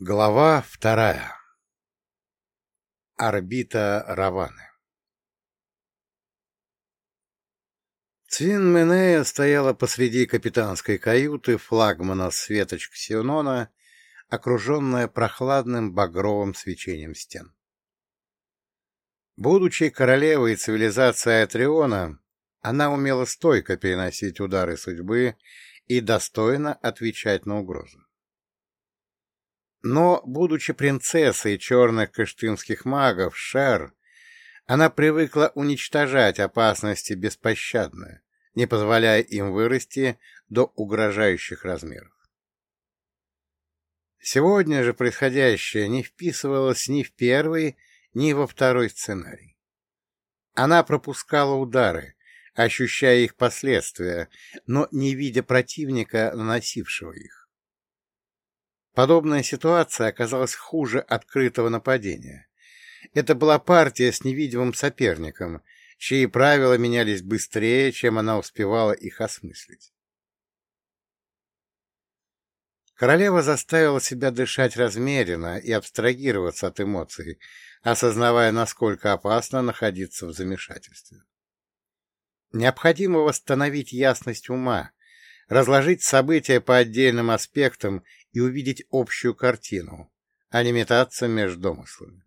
Глава вторая. Орбита Раваны Цвин Менея стояла посреди капитанской каюты флагмана Светоч Ксенона, окруженная прохладным багровым свечением стен. Будучи королевой цивилизации Атриона, она умела стойко переносить удары судьбы и достойно отвечать на угрозы. Но, будучи принцессой черных кыштымских магов, Шер, она привыкла уничтожать опасности беспощадно, не позволяя им вырасти до угрожающих размеров. Сегодня же происходящее не вписывалось ни в первый, ни во второй сценарий. Она пропускала удары, ощущая их последствия, но не видя противника, наносившего их. Подобная ситуация оказалась хуже открытого нападения. Это была партия с невидимым соперником, чьи правила менялись быстрее, чем она успевала их осмыслить. Королева заставила себя дышать размеренно и абстрагироваться от эмоций, осознавая, насколько опасно находиться в замешательстве. Необходимо восстановить ясность ума, разложить события по отдельным аспектам и увидеть общую картину, а не метаться между домыслами.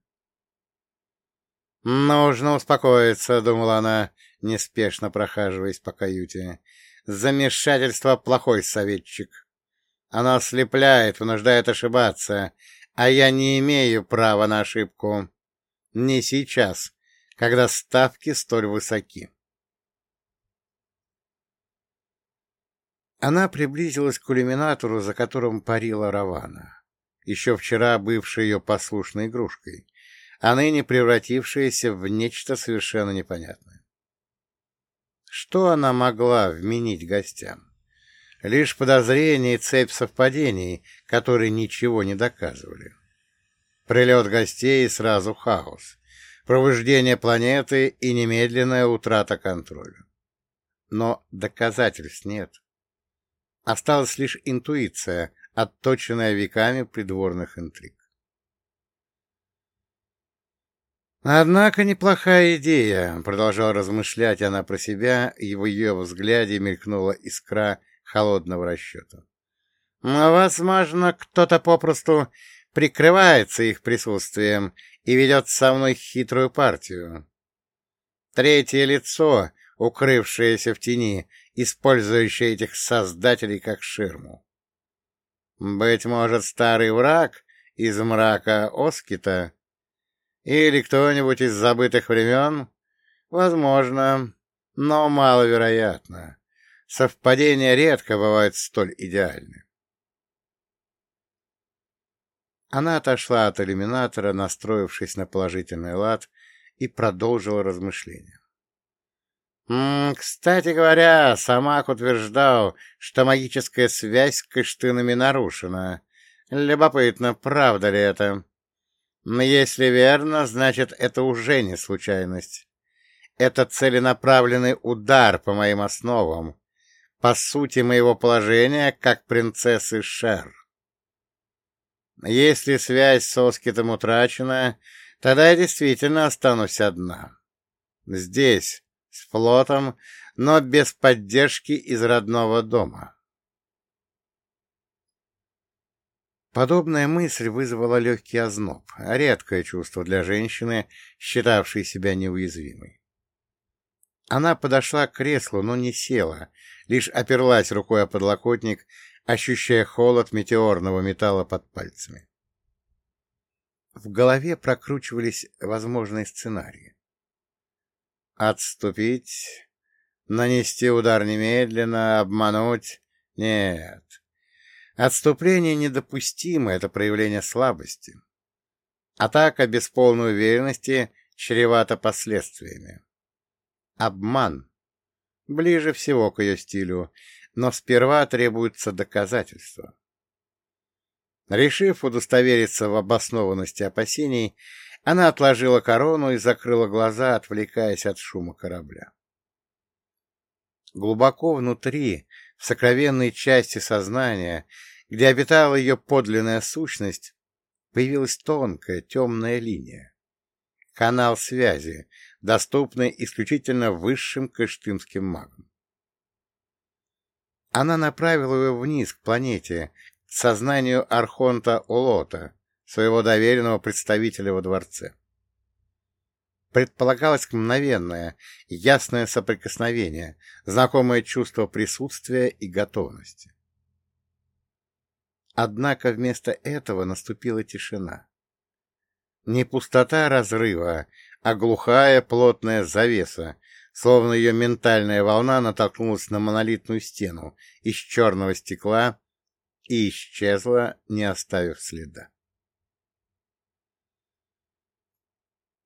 «Нужно успокоиться», — думала она, неспешно прохаживаясь по каюте. «Замешательство — плохой советчик. Оно ослепляет, вынуждает ошибаться, а я не имею права на ошибку. Не сейчас, когда ставки столь высоки». Она приблизилась к иллюминатору, за которым парила Равана, еще вчера бывшая ее послушной игрушкой, а ныне превратившаяся в нечто совершенно непонятное. Что она могла вменить гостям? Лишь подозрения и цепь совпадений, которые ничего не доказывали. Прилет гостей и сразу хаос, пробуждение планеты и немедленная утрата контроля. Но доказательств нет. Осталась лишь интуиция, отточенная веками придворных интриг. «Однако неплохая идея», — продолжала размышлять она про себя, и в ее взгляде мелькнула искра холодного расчета. «Возможно, кто-то попросту прикрывается их присутствием и ведет со мной хитрую партию. Третье лицо, укрывшееся в тени, использующая этих создателей как ширму. Быть может, старый враг из мрака Оскита? Или кто-нибудь из забытых времен? Возможно, но маловероятно. Совпадения редко бывают столь идеальны. Она отошла от иллюминатора, настроившись на положительный лад, и продолжила размышления. Кстати говоря, Самак утверждал, что магическая связь с Кыштынами нарушена. Любопытно, правда ли это? Но если верно, значит, это уже не случайность. Это целенаправленный удар по моим основам, по сути моего положения как принцессы Шер. Если связь с Оскитом утрачена, тогда я действительно останусь одна. Здесь, с флотом, но без поддержки из родного дома. Подобная мысль вызвала легкий озноб, редкое чувство для женщины, считавшей себя неуязвимой. Она подошла к креслу, но не села, лишь оперлась рукой о подлокотник, ощущая холод метеорного металла под пальцами. В голове прокручивались возможные сценарии. Отступить? Нанести удар немедленно? Обмануть? Нет. Отступление недопустимо, это проявление слабости. Атака без полной уверенности чревата последствиями. Обман. Ближе всего к ее стилю, но сперва требуются доказательства. Решив удостовериться в обоснованности опасений, она отложила корону и закрыла глаза, отвлекаясь от шума корабля. Глубоко внутри, в сокровенной части сознания, где обитала ее подлинная сущность, появилась тонкая темная линия. Канал связи, доступный исключительно высшим кыштымским магам. Она направила его вниз, к планете, к сознанию Архонта Олота, своего доверенного представителя во дворце. Предполагалось мгновенное, ясное соприкосновение, знакомое чувство присутствия и готовности. Однако вместо этого наступила тишина. Не пустота разрыва, а глухая плотная завеса, словно ее ментальная волна натолкнулась на монолитную стену из черного стекла и исчезла, не оставив следа.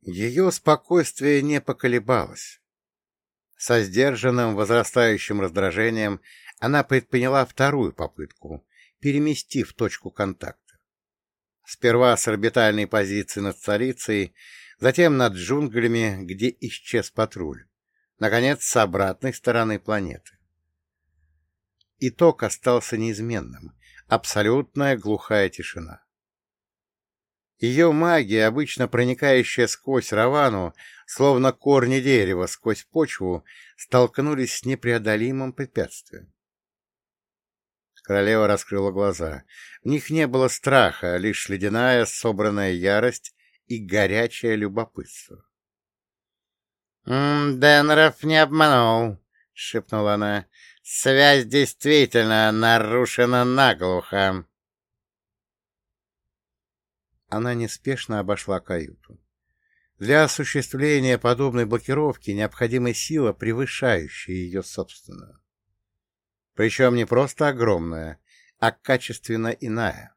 Ее спокойствие не поколебалось. Со сдержанным возрастающим раздражением она предприняла вторую попытку, переместив точку контакта. Сперва с орбитальной позиции над столицей, затем над джунглями, где исчез патруль, наконец, с обратной стороны планеты. Итог остался неизменным — абсолютная глухая тишина. Ее магия, обычно проникающая сквозь равану, словно корни дерева сквозь почву, столкнулись с непреодолимым препятствием. Королева раскрыла глаза. В них не было страха, лишь ледяная собранная ярость и горячее любопытство. — Денров не обманул, — шепнула она. — Связь действительно нарушена наглухо. Она неспешно обошла каюту. Для осуществления подобной блокировки необходима сила, превышающая ее собственную. Причем не просто огромная, а качественно иная.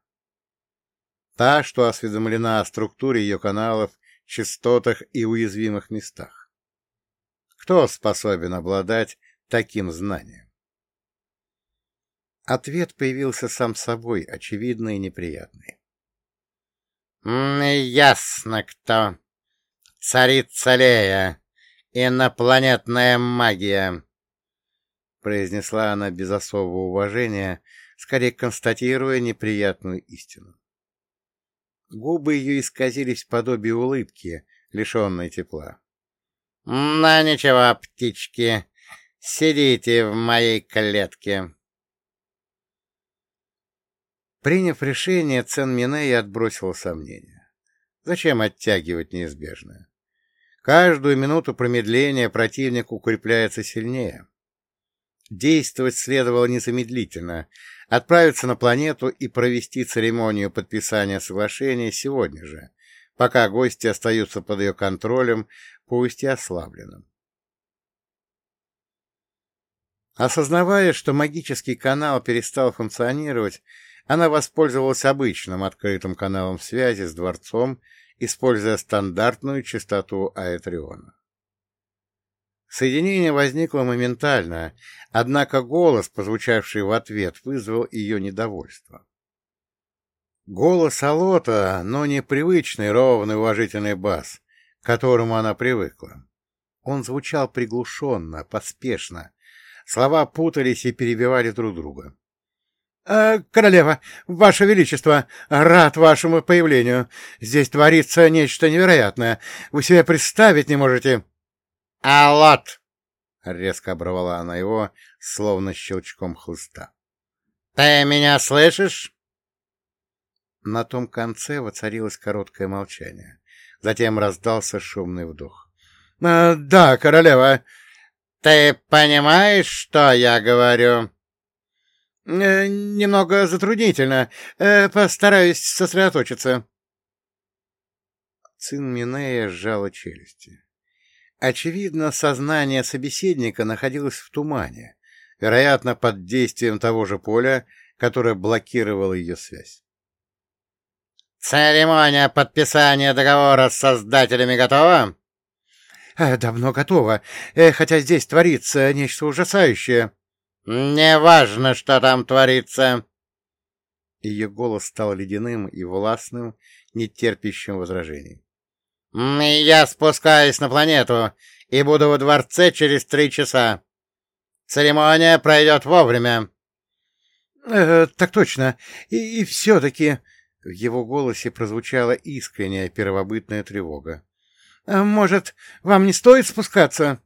Та, что осведомлена о структуре ее каналов, частотах и уязвимых местах. Кто способен обладать таким знанием? Ответ появился сам собой, очевидный и неприятный. «Ясно кто. Царица Лея. Инопланетная магия», — произнесла она без особого уважения, скорее констатируя неприятную истину. Губы ее исказились в подобие улыбки, лишенной тепла. — Ну, ничего, птички, сидите в моей клетке. Приняв решение, Цен Миней отбросил сомнения. Зачем оттягивать неизбежное? Каждую минуту промедления противник укрепляется сильнее. Действовать следовало незамедлительно, отправиться на планету и провести церемонию подписания соглашения сегодня же, пока гости остаются под ее контролем, пусть и ослабленным. Осознавая, что магический канал перестал функционировать, она воспользовалась обычным открытым каналом связи с дворцом, используя стандартную частоту Аэтриона. Соединение возникло моментально, однако голос, прозвучавший в ответ, вызвал ее недовольство. Голос Алота, но не привычный ровный уважительный бас, к которому она привыкла. Он звучал приглушенно, поспешно. Слова путались и перебивали друг друга. Э, королева, ваше величество, рад вашему появлению. Здесь творится нечто невероятное. Вы себе представить не можете. — Алот! — резко оборвала она его, словно щелчком хлыста. — Ты меня слышишь? На том конце воцарилось короткое молчание. Затем раздался шумный вдох. «Э, — Да, королева. — Ты понимаешь, что я говорю? Э, немного затруднительно. Э, постараюсь сосредоточиться. Цин Минея сжала челюсти. Очевидно, сознание собеседника находилось в тумане, вероятно, под действием того же поля, которое блокировало ее связь. «Церемония подписания договора с создателями готова?» «Э, «Давно готова, хотя здесь творится нечто ужасающее». «Не важно, что там творится!» Ее голос стал ледяным и властным, нетерпящим возражений. «Я спускаюсь на планету и буду во дворце через три часа. Церемония пройдет вовремя». «Э, «Так точно. И, и все-таки...» В его голосе прозвучала искренняя первобытная тревога. «А «Может, вам не стоит спускаться?»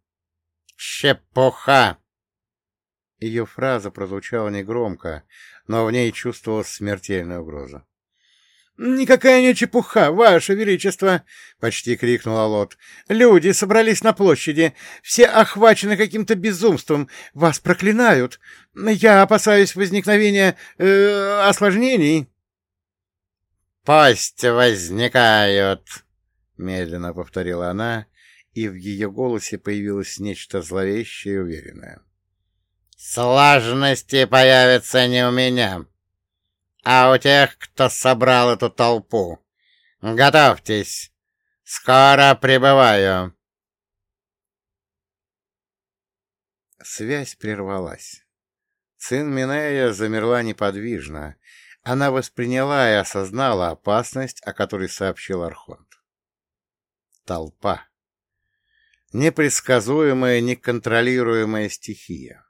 «Чепуха!» Ее фраза прозвучала негромко, но в ней чувствовалась смертельная угроза. «Никакая не чепуха, ваше величество!» — почти крикнула Лот. «Люди собрались на площади, все охвачены каким-то безумством, вас проклинают. Я опасаюсь возникновения э, осложнений». «Пусть возникают!» — медленно повторила она, и в ее голосе появилось нечто зловещее и уверенное. «Сложности появятся не у меня, а у тех, кто собрал эту толпу. Готовьтесь, скоро прибываю!» Связь прервалась. Цин Минея замерла неподвижно, она восприняла и осознала опасность, о которой сообщил Архонт. Толпа. Непредсказуемая, неконтролируемая стихия.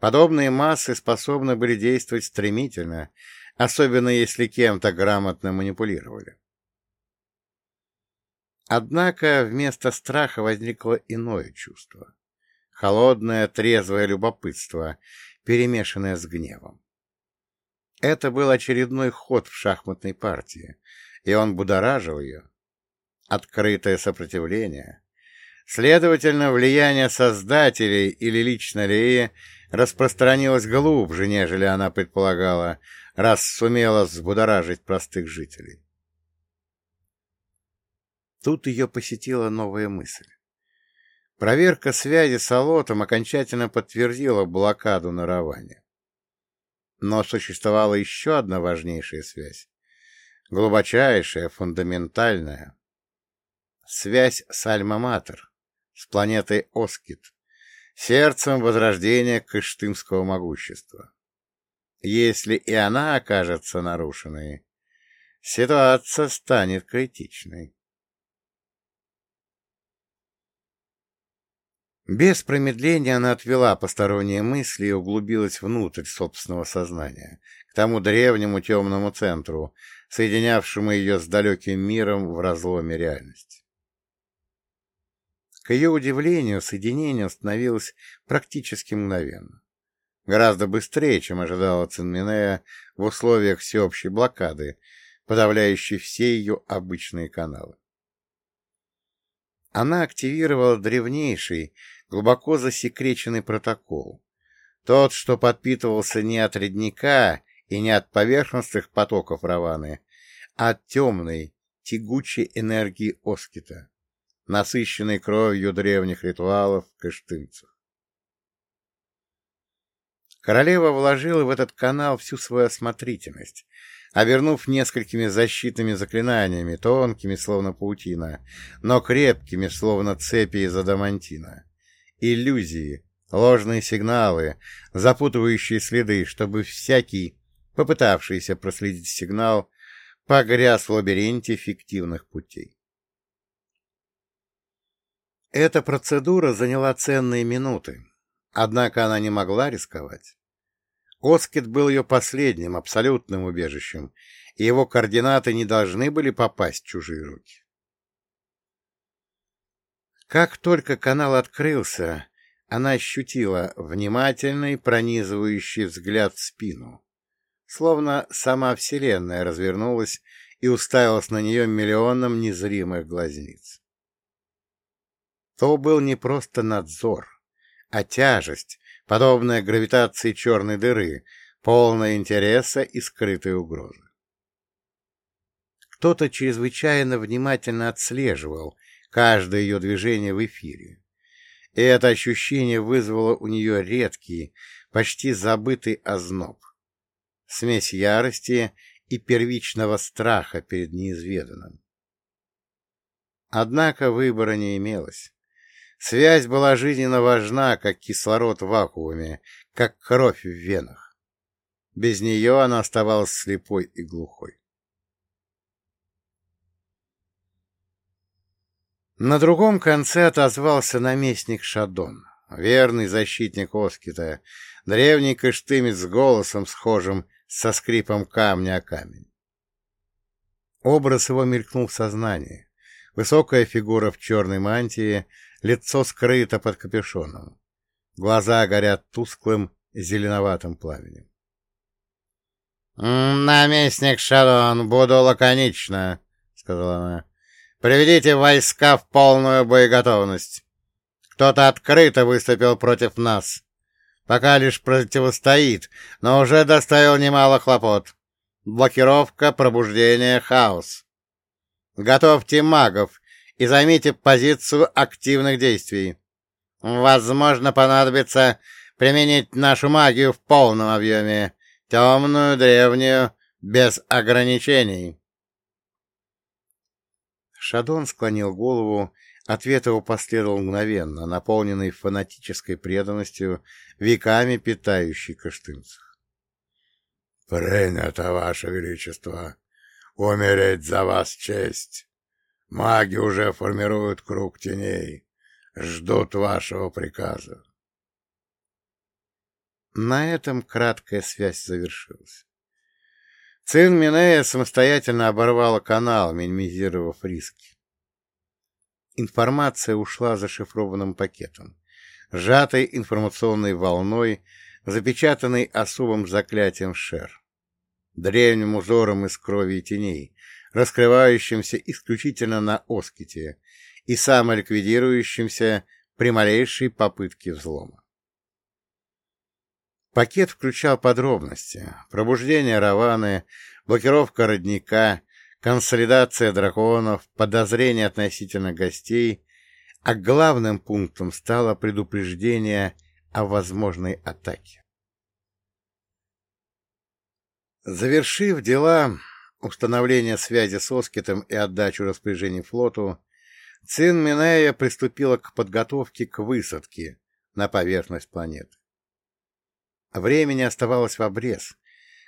Подобные массы способны были действовать стремительно, особенно если кем-то грамотно манипулировали. Однако вместо страха возникло иное чувство. Холодное, трезвое любопытство, перемешанное с гневом. Это был очередной ход в шахматной партии, и он будоражил ее. Открытое сопротивление. Следовательно, влияние создателей или лично Леи распространилось глубже, нежели она предполагала, раз сумела взбудоражить простых жителей. Тут ее посетила новая мысль. Проверка связи с Алотом окончательно подтвердила блокаду на Раване. Но существовала еще одна важнейшая связь. Глубочайшая, фундаментальная. Связь с Альма-Матер, с планетой Оскит, сердцем возрождения кыштымского могущества. Если и она окажется нарушенной, ситуация станет критичной. Без промедления она отвела посторонние мысли и углубилась внутрь собственного сознания, к тому древнему темному центру, соединявшему ее с далеким миром в разломе реальности. К ее удивлению, соединение становилось практически мгновенно. Гораздо быстрее, чем ожидала Цинминея в условиях всеобщей блокады, подавляющей все ее обычные каналы. Она активировала древнейший, глубоко засекреченный протокол. Тот, что подпитывался не от ледника и не от поверхностных потоков Раваны, а от темной, тягучей энергии Оскита, насыщенной кровью древних ритуалов кыштымцев. Королева вложила в этот канал всю свою осмотрительность, обернув несколькими защитными заклинаниями, тонкими, словно паутина, но крепкими, словно цепи из адамантина иллюзии, ложные сигналы, запутывающие следы, чтобы всякий, попытавшийся проследить сигнал, погряз в лабиринте фиктивных путей. Эта процедура заняла ценные минуты, однако она не могла рисковать. Оскет был ее последним абсолютным убежищем, и его координаты не должны были попасть в чужие руки. Как только канал открылся, она ощутила внимательный, пронизывающий взгляд в спину. Словно сама Вселенная развернулась и уставилась на нее миллионом незримых глазниц. То был не просто надзор, а тяжесть, подобная гравитации черной дыры, полная интереса и скрытой угрозы. Кто-то чрезвычайно внимательно отслеживал каждое ее движение в эфире. И это ощущение вызвало у нее редкий, почти забытый озноб. Смесь ярости и первичного страха перед неизведанным. Однако выбора не имелось. Связь была жизненно важна, как кислород в вакууме, как кровь в венах. Без нее она оставалась слепой и глухой. На другом конце отозвался наместник Шадон, верный защитник Оскита, древний кыштымец с голосом, схожим со скрипом камня о камень. Образ его мелькнул в сознании. Высокая фигура в черной мантии, лицо скрыто под капюшоном. Глаза горят тусклым зеленоватым пламенем. «Наместник Шалон, буду лаконично», — сказала она. «Приведите войска в полную боеготовность. Кто-то открыто выступил против нас. Пока лишь противостоит, но уже доставил немало хлопот. Блокировка, пробуждение, хаос. Готовьте магов и займите позицию активных действий. Возможно, понадобится применить нашу магию в полном объеме, темную, древнюю, без ограничений. Шадон склонил голову, ответ его последовал мгновенно, наполненный фанатической преданностью, веками питающий каштынцах. — Принято, Ваше Величество! Умереть за вас честь! Маги уже формируют круг теней, ждут вашего приказа. На этом краткая связь завершилась. Цин Минея самостоятельно оборвала канал, минимизировав риски. Информация ушла зашифрованным пакетом, сжатой информационной волной, запечатанной особым заклятием Шер, древним узором из крови и теней, раскрывающимся исключительно на Оските и самоликвидирующимся при малейшей попытке взлома. Пакет включал подробности. Пробуждение Раваны, блокировка родника, консолидация драконов, подозрения относительно гостей, а главным пунктом стало предупреждение о возможной атаке. Завершив дела, установление связи с Оскитом и отдачу распоряжений флоту, Цин Минея приступила к подготовке к высадке на поверхность планеты. Времени оставалось в обрез.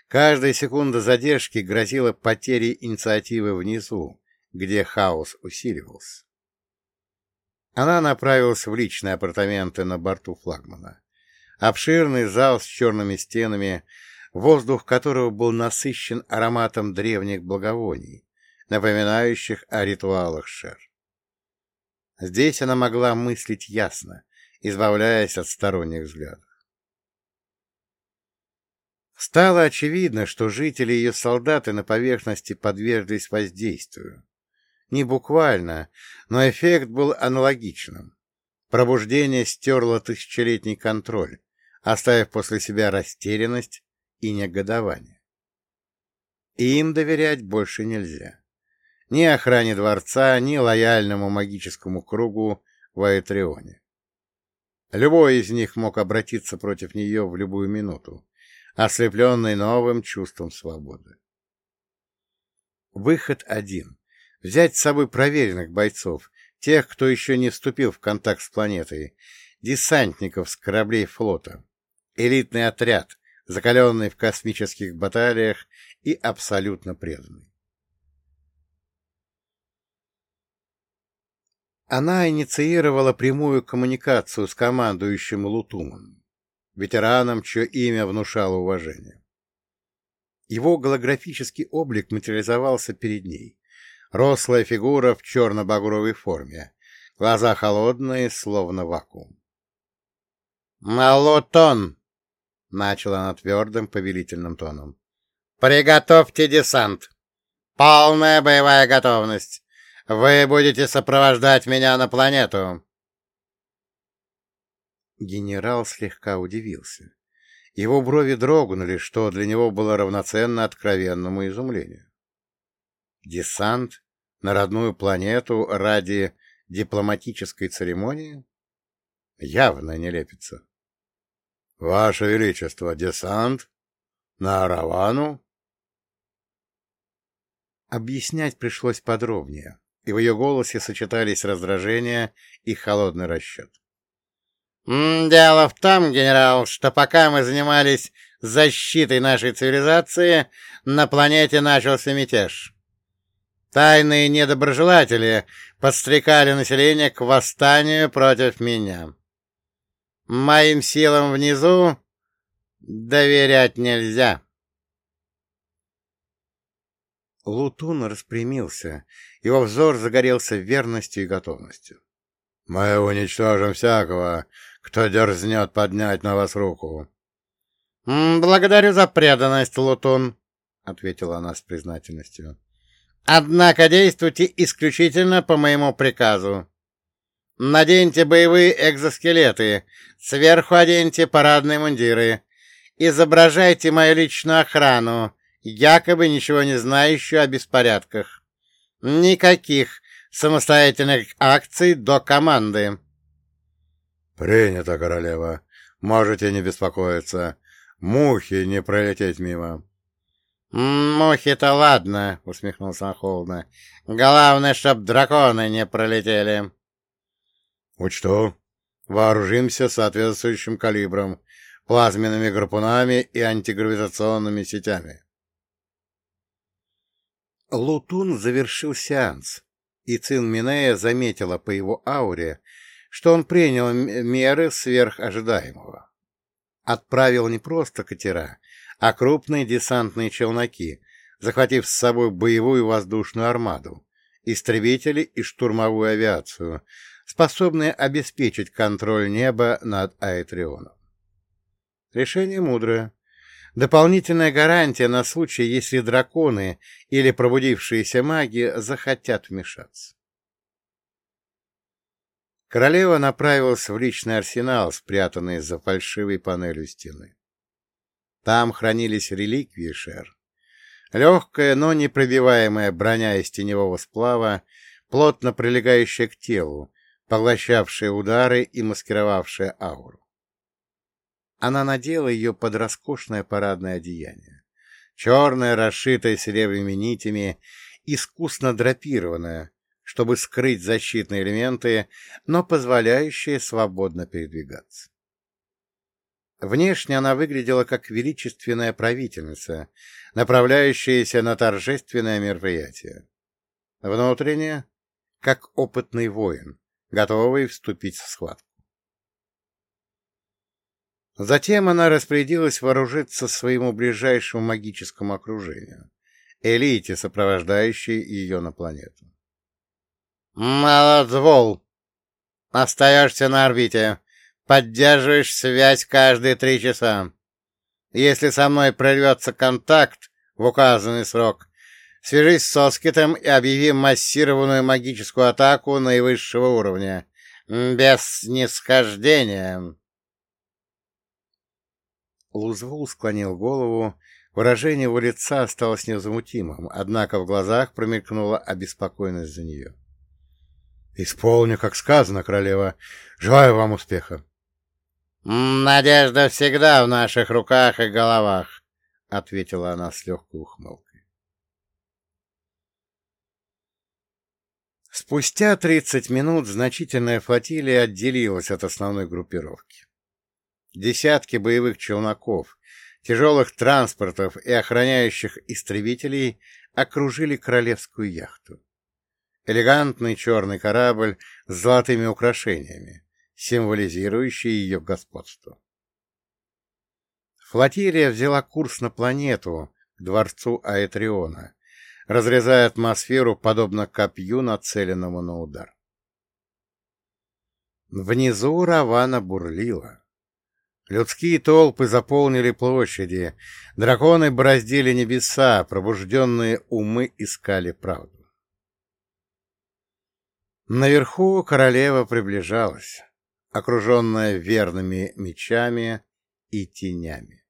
Каждая секунда задержки грозила потерей инициативы внизу, где хаос усиливался. Она направилась в личные апартаменты на борту флагмана. Обширный зал с черными стенами, воздух которого был насыщен ароматом древних благовоний, напоминающих о ритуалах Шер. Здесь она могла мыслить ясно, избавляясь от сторонних взглядов. Стало очевидно, что жители и ее солдаты на поверхности подверглись воздействию. Не буквально, но эффект был аналогичным. Пробуждение стерло тысячелетний контроль, оставив после себя растерянность и негодование. И им доверять больше нельзя. Ни охране дворца, ни лояльному магическому кругу в Аэтрионе. Любой из них мог обратиться против нее в любую минуту, ослепленный новым чувством свободы. Выход один — взять с собой проверенных бойцов, тех, кто еще не вступил в контакт с планетой, десантников с кораблей флота, элитный отряд, закаленный в космических баталиях и абсолютно преданный. Она инициировала прямую коммуникацию с командующим Лутумом ветераном, чье имя внушало уважение. Его голографический облик материализовался перед ней. Рослая фигура в черно-багровой форме, глаза холодные, словно вакуум. «Малотон!» — начала она твердым повелительным тоном. «Приготовьте десант! Полная боевая готовность! Вы будете сопровождать меня на планету!» Генерал слегка удивился. Его брови дрогнули, что для него было равноценно откровенному изумлению. Десант на родную планету ради дипломатической церемонии? Явно не лепится. — Ваше Величество, десант? На Аравану? Объяснять пришлось подробнее, и в ее голосе сочетались раздражение и холодный расчет. «Дело в том, генерал, что пока мы занимались защитой нашей цивилизации, на планете начался мятеж. Тайные недоброжелатели подстрекали население к восстанию против меня. Моим силам внизу доверять нельзя». Лутун распрямился, его взор загорелся верностью и готовностью. — Мы уничтожим всякого, кто дерзнет поднять на вас руку. — Благодарю за преданность, Лутун, — ответила она с признательностью. — Однако действуйте исключительно по моему приказу. Наденьте боевые экзоскелеты, сверху оденьте парадные мундиры, изображайте мою личную охрану, якобы ничего не знающую о беспорядках. Никаких самостоятельных акций до команды. — Принято, королева. Можете не беспокоиться. Мухи не пролететь мимо. — Мухи-то ладно, — усмехнулся он холодно. — Главное, чтоб драконы не пролетели. — Учту. Вооружимся соответствующим калибром, плазменными гарпунами и антигравитационными сетями. Лутун завершил сеанс, и Цин Минея заметила по его ауре, что он принял меры сверх ожидаемого. Отправил не просто катера, а крупные десантные челноки, захватив с собой боевую воздушную армаду, истребители и штурмовую авиацию, способные обеспечить контроль неба над Аэтрионом. Решение мудрое. Дополнительная гарантия на случай, если драконы или пробудившиеся маги захотят вмешаться. Королева направилась в личный арсенал, спрятанный за фальшивой панелью стены. Там хранились реликвии Шер. Легкая, но непробиваемая броня из теневого сплава, плотно прилегающая к телу, поглощавшая удары и маскировавшая ауру. Она надела ее под роскошное парадное одеяние. Черное, расшитое серебряными нитями, искусно драпированное, чтобы скрыть защитные элементы, но позволяющее свободно передвигаться. Внешне она выглядела как величественная правительница, направляющаяся на торжественное мероприятие. Внутренне — как опытный воин, готовый вступить в схватку. Затем она распорядилась вооружиться своему ближайшему магическому окружению, элите, сопровождающей ее на планету. «Молодвол! Остаешься на орбите. Поддерживаешь связь каждые три часа. Если со мной прорвется контакт в указанный срок, свяжись с Соскитом и объяви массированную магическую атаку наивысшего уровня. Без снисхождения!» Лузвул склонил голову, выражение его лица осталось невозмутимым, однако в глазах промелькнула обеспокоенность за нее. — Исполню, как сказано, королева. Желаю вам успеха. — Надежда всегда в наших руках и головах, — ответила она с легкой ухмылкой. Спустя тридцать минут значительная флотилия отделилась от основной группировки. Десятки боевых челноков, тяжелых транспортов и охраняющих истребителей окружили королевскую яхту. Элегантный черный корабль с золотыми украшениями, символизирующий ее господство. Флотилия взяла курс на планету, к дворцу Аэтриона, разрезая атмосферу, подобно копью, нацеленному на удар. Внизу Равана бурлила. Людские толпы заполнили площади, драконы бороздили небеса, пробужденные умы искали правду. Наверху королева приближалась, окруженная верными мечами и тенями.